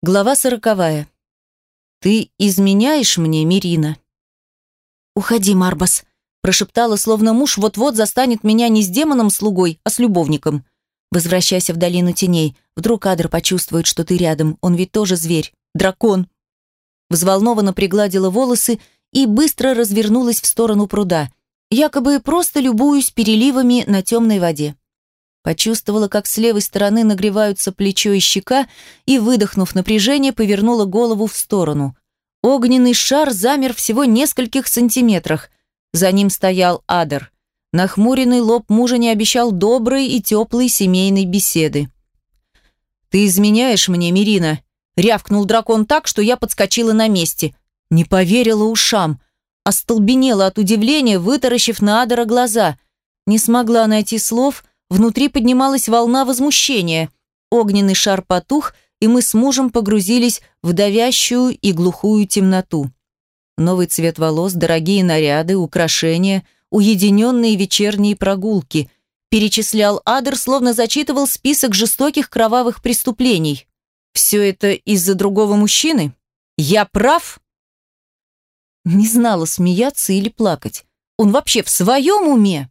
Глава сороковая. «Ты изменяешь мне, Мирина?» «Уходи, Марбас», – прошептала, словно муж вот-вот застанет меня не с демоном-слугой, а с любовником. «Возвращайся в долину теней. Вдруг Адр почувствует, что ты рядом. Он ведь тоже зверь. Дракон». Взволнованно пригладила волосы и быстро развернулась в сторону пруда. Якобы просто любуюсь переливами на темной воде. Почувствовала, как с левой стороны нагреваются плечо и щека, и, выдохнув напряжение, повернула голову в сторону. Огненный шар замер всего нескольких сантиметрах. За ним стоял Адер. Нахмуренный лоб мужа не обещал доброй и теплой семейной беседы. «Ты изменяешь мне, Мирина?» Рявкнул дракон так, что я подскочила на месте. Не поверила ушам. Остолбенела от удивления, вытаращив на Адера глаза. Не смогла найти слов, Внутри поднималась волна возмущения. Огненный шар потух, и мы с мужем погрузились в давящую и глухую темноту. Новый цвет волос, дорогие наряды, украшения, уединенные вечерние прогулки. Перечислял Адер, словно зачитывал список жестоких кровавых преступлений. Все это из-за другого мужчины? Я прав? Не знала, смеяться или плакать. Он вообще в своем уме?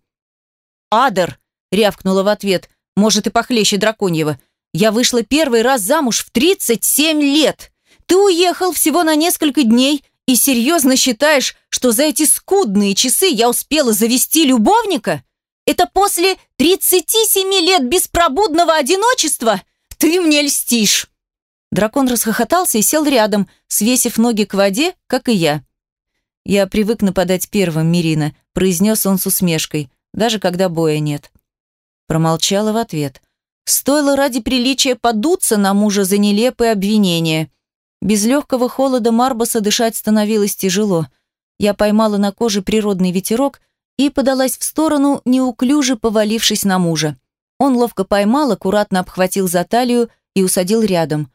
Адер, рявкнула в ответ. Может, и похлеще драконьего. Я вышла первый раз замуж в 37 лет. Ты уехал всего на несколько дней и серьезно считаешь, что за эти скудные часы я успела завести любовника? Это после 37 лет беспробудного одиночества? Ты мне льстишь. Дракон расхохотался и сел рядом, свесив ноги к воде, как и я. «Я привык нападать первым, Мирина», – произнес он с усмешкой, даже когда боя нет. Промолчала в ответ. Стоило ради приличия подуться на мужа за нелепые обвинения. Без легкого холода Марбаса дышать становилось тяжело. Я поймала на коже природный ветерок и подалась в сторону, неуклюже повалившись на мужа. Он ловко поймал, аккуратно обхватил за талию и усадил рядом.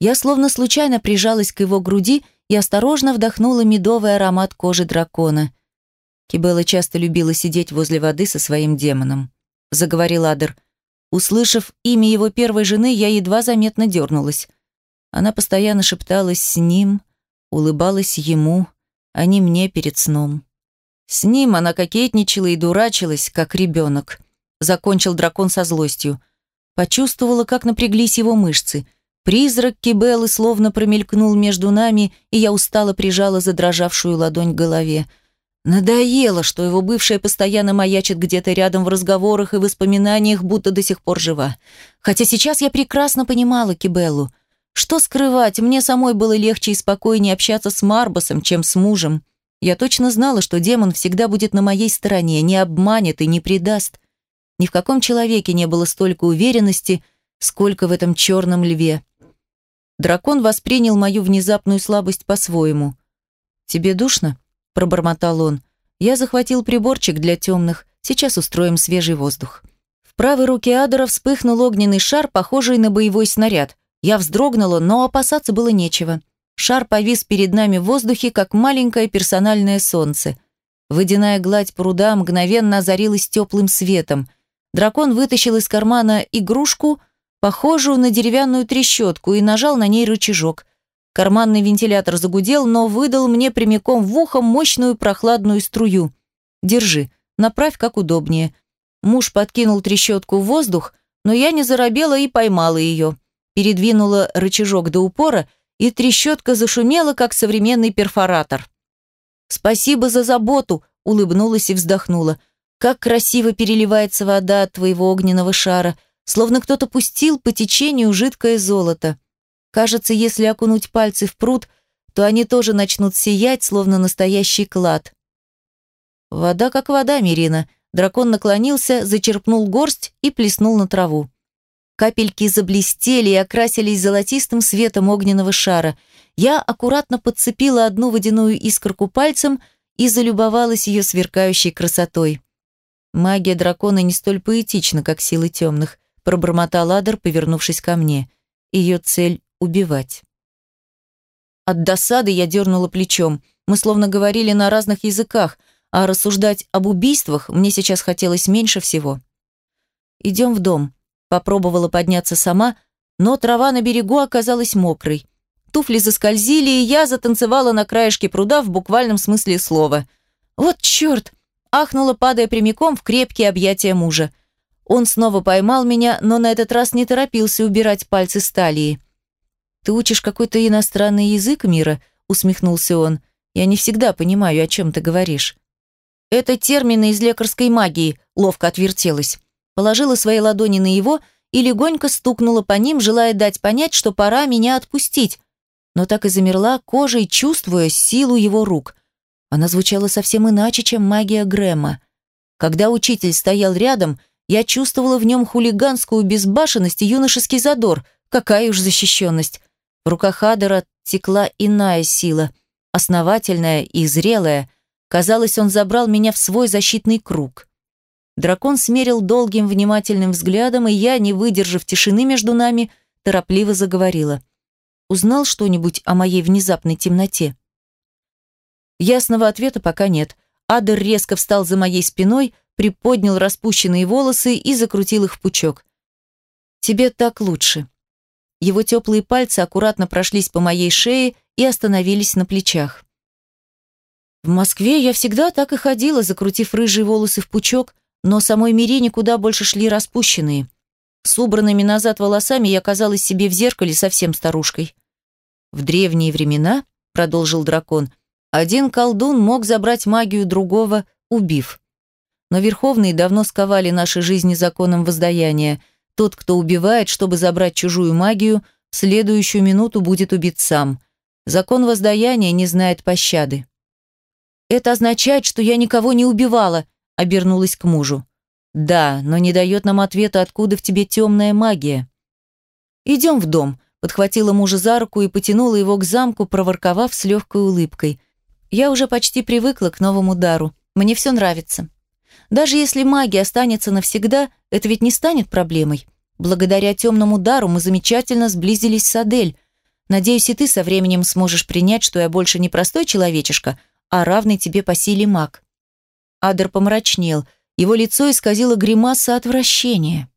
Я словно случайно прижалась к его груди и осторожно вдохнула медовый аромат кожи дракона. Кибелла часто любила сидеть возле воды со своим демоном заговорил Адер. Услышав имя его первой жены, я едва заметно дернулась. Она постоянно шепталась с ним, улыбалась ему, а не мне перед сном. С ним она кокетничала и дурачилась, как ребенок. Закончил дракон со злостью. Почувствовала, как напряглись его мышцы. Призрак Кибелы словно промелькнул между нами, и я устало прижала задрожавшую ладонь к голове. Надоело, что его бывшая постоянно маячит где-то рядом в разговорах и воспоминаниях, будто до сих пор жива. Хотя сейчас я прекрасно понимала Кибеллу. Что скрывать, мне самой было легче и спокойнее общаться с Марбасом, чем с мужем. Я точно знала, что демон всегда будет на моей стороне, не обманет и не предаст. Ни в каком человеке не было столько уверенности, сколько в этом черном льве. Дракон воспринял мою внезапную слабость по-своему. «Тебе душно?» Пробормотал он. Я захватил приборчик для темных. Сейчас устроим свежий воздух. В правой руке Адера вспыхнул огненный шар, похожий на боевой снаряд. Я вздрогнула, но опасаться было нечего. Шар повис перед нами в воздухе, как маленькое персональное солнце. Водяная гладь пруда мгновенно озарилась теплым светом. Дракон вытащил из кармана игрушку, похожую на деревянную трещотку, и нажал на ней рычажок. Карманный вентилятор загудел, но выдал мне прямиком в ухо мощную прохладную струю. «Держи, направь как удобнее». Муж подкинул трещотку в воздух, но я не заробела и поймала ее. Передвинула рычажок до упора, и трещотка зашумела, как современный перфоратор. «Спасибо за заботу», — улыбнулась и вздохнула. «Как красиво переливается вода от твоего огненного шара, словно кто-то пустил по течению жидкое золото». Кажется, если окунуть пальцы в пруд, то они тоже начнут сиять, словно настоящий клад. Вода как вода, Мирина. Дракон наклонился, зачерпнул горсть и плеснул на траву. Капельки заблестели и окрасились золотистым светом огненного шара. Я аккуратно подцепила одну водяную искорку пальцем и залюбовалась ее сверкающей красотой. Магия дракона не столь поэтична, как силы темных, пробормотал Адер, повернувшись ко мне. Ее цель убивать. От досады я дернула плечом. Мы словно говорили на разных языках, а рассуждать об убийствах мне сейчас хотелось меньше всего. «Идем в дом», — попробовала подняться сама, но трава на берегу оказалась мокрой. туфли заскользили, и я затанцевала на краешке пруда в буквальном смысле слова. «Вот черт!» – ахнула, падая прямиком в крепкие объятия мужа. Он снова поймал меня, но на этот раз не торопился убирать пальцы с талии. «Ты учишь какой-то иностранный язык, Мира?» – усмехнулся он. «Я не всегда понимаю, о чем ты говоришь». «Это термины из лекарской магии», – ловко отвертелась. Положила свои ладони на его и легонько стукнула по ним, желая дать понять, что пора меня отпустить. Но так и замерла кожей, чувствуя силу его рук. Она звучала совсем иначе, чем магия Грэма. Когда учитель стоял рядом – я чувствовала в нем хулиганскую безбашенность и юношеский задор. Какая уж защищенность. В руках Адера текла иная сила, основательная и зрелая. Казалось, он забрал меня в свой защитный круг. Дракон смерил долгим внимательным взглядом, и я, не выдержав тишины между нами, торопливо заговорила. Узнал что-нибудь о моей внезапной темноте? Ясного ответа пока нет. Адер резко встал за моей спиной, приподнял распущенные волосы и закрутил их в пучок. «Тебе так лучше». Его теплые пальцы аккуратно прошлись по моей шее и остановились на плечах. В Москве я всегда так и ходила, закрутив рыжие волосы в пучок, но самой Мирине куда больше шли распущенные. С убранными назад волосами я казалась себе в зеркале совсем старушкой. В древние времена, продолжил дракон, один колдун мог забрать магию другого, убив. Но верховные давно сковали наши жизни законом воздаяния. Тот, кто убивает, чтобы забрать чужую магию, в следующую минуту будет убит сам. Закон воздаяния не знает пощады. «Это означает, что я никого не убивала», — обернулась к мужу. «Да, но не дает нам ответа, откуда в тебе темная магия». «Идем в дом», — подхватила мужа за руку и потянула его к замку, проворковав с легкой улыбкой. «Я уже почти привыкла к новому дару. Мне все нравится». Даже если магия останется навсегда, это ведь не станет проблемой. Благодаря темному дару мы замечательно сблизились с Адель. Надеюсь, и ты со временем сможешь принять, что я больше не простой человечишка, а равный тебе по силе маг». Адер помрачнел. Его лицо исказило гримаса отвращения.